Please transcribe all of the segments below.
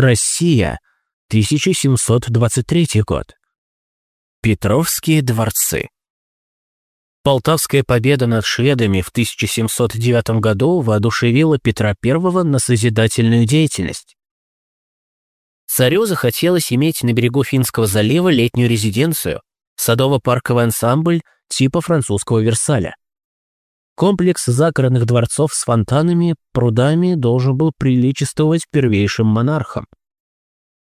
Россия, 1723 год. Петровские дворцы. Полтавская победа над шведами в 1709 году воодушевила Петра I на созидательную деятельность. Царю захотелось иметь на берегу Финского залива летнюю резиденцию, садово-парковый ансамбль типа французского Версаля. Комплекс загородных дворцов с фонтанами, прудами должен был приличествовать первейшим монархам.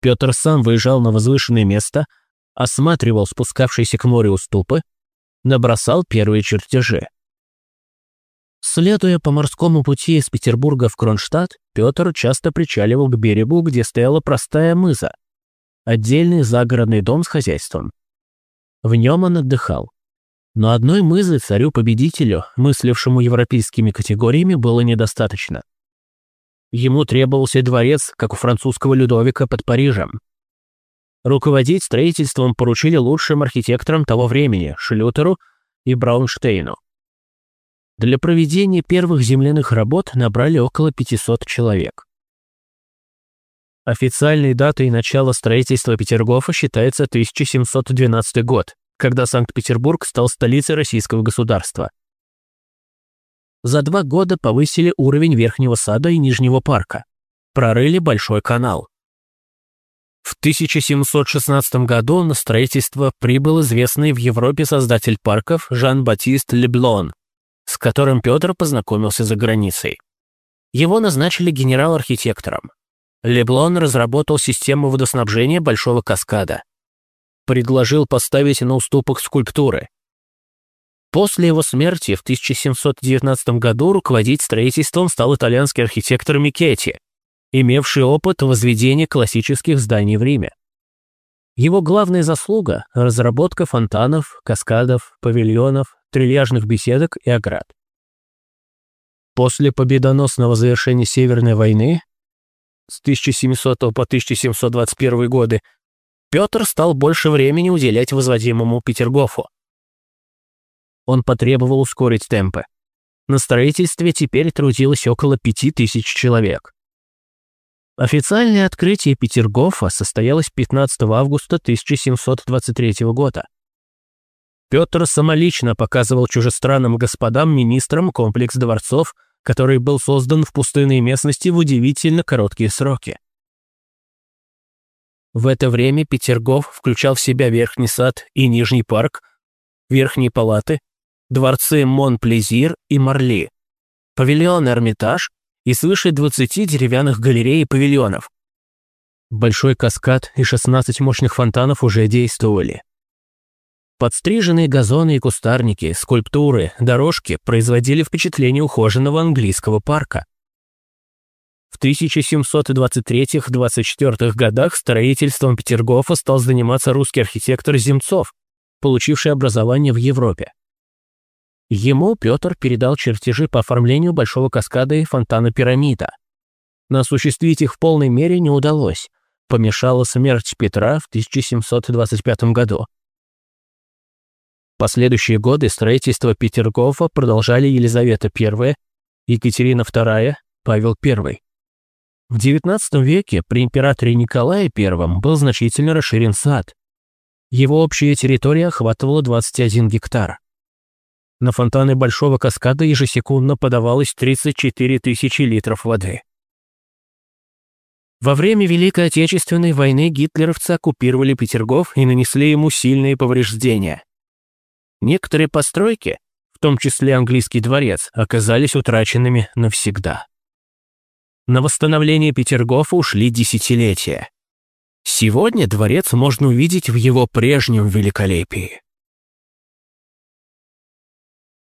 Петр сам выезжал на возвышенное место, осматривал спускавшиеся к морю уступы, набросал первые чертежи. Следуя по морскому пути из Петербурга в Кронштадт, Петр часто причаливал к берегу, где стояла простая мыза, отдельный загородный дом с хозяйством. В нем он отдыхал. Но одной мызы царю-победителю, мыслившему европейскими категориями, было недостаточно. Ему требовался дворец, как у французского Людовика под Парижем. Руководить строительством поручили лучшим архитекторам того времени – Шлютеру и Браунштейну. Для проведения первых земляных работ набрали около 500 человек. Официальной датой начала строительства Петергофа считается 1712 год, когда Санкт-Петербург стал столицей российского государства. За два года повысили уровень Верхнего сада и Нижнего парка. Прорыли большой канал. В 1716 году на строительство прибыл известный в Европе создатель парков Жан-Батист Леблон, с которым Петр познакомился за границей. Его назначили генерал-архитектором. Леблон разработал систему водоснабжения Большого каскада предложил поставить на уступах скульптуры. После его смерти в 1719 году руководить строительством стал итальянский архитектор Микетти, имевший опыт возведения классических зданий в Риме. Его главная заслуга – разработка фонтанов, каскадов, павильонов, трильяжных беседок и оград. После победоносного завершения Северной войны с 1700 по 1721 годы Петр стал больше времени уделять возводимому Петергофу. Он потребовал ускорить темпы. На строительстве теперь трудилось около пяти тысяч человек. Официальное открытие Петергофа состоялось 15 августа 1723 года. Петр самолично показывал чужестранным господам-министрам комплекс дворцов, который был создан в пустынной местности в удивительно короткие сроки. В это время Петергоф включал в себя Верхний сад и Нижний парк, Верхние палаты, дворцы Мон-Плезир и Марли, павильон Эрмитаж и свыше 20 деревянных галерей и павильонов. Большой каскад и 16 мощных фонтанов уже действовали. Подстриженные газоны и кустарники, скульптуры, дорожки производили впечатление ухоженного английского парка. В 1723-24 годах строительством Петергофа стал заниматься русский архитектор Земцов, получивший образование в Европе. Ему Петр передал чертежи по оформлению Большого каскада и фонтана Пирамида. Но осуществить их в полной мере не удалось. Помешала смерть Петра в 1725 году. Последующие годы строительство Петергофа продолжали Елизавета I, Екатерина II, Павел I. В XIX веке при императоре Николае I был значительно расширен сад. Его общая территория охватывала 21 гектар. На фонтаны Большого каскада ежесекундно подавалось 34 тысячи литров воды. Во время Великой Отечественной войны гитлеровцы оккупировали Петергоф и нанесли ему сильные повреждения. Некоторые постройки, в том числе английский дворец, оказались утраченными навсегда. На восстановление Петергофа ушли десятилетия. Сегодня дворец можно увидеть в его прежнем великолепии.